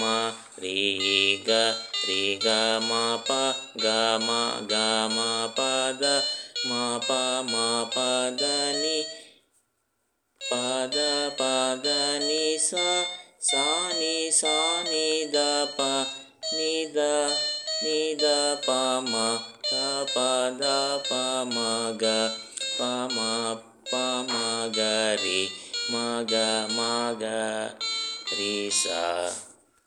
ma ri ga ri ga ma pa ga ma ga ma pa da ma pa ma pa da ni pa da pa da ni sa sa ni sa ni da pa ni da ni da pa ma da pa da pa ma ga pa ma pa ma ga ri ma ga ma ga ri sa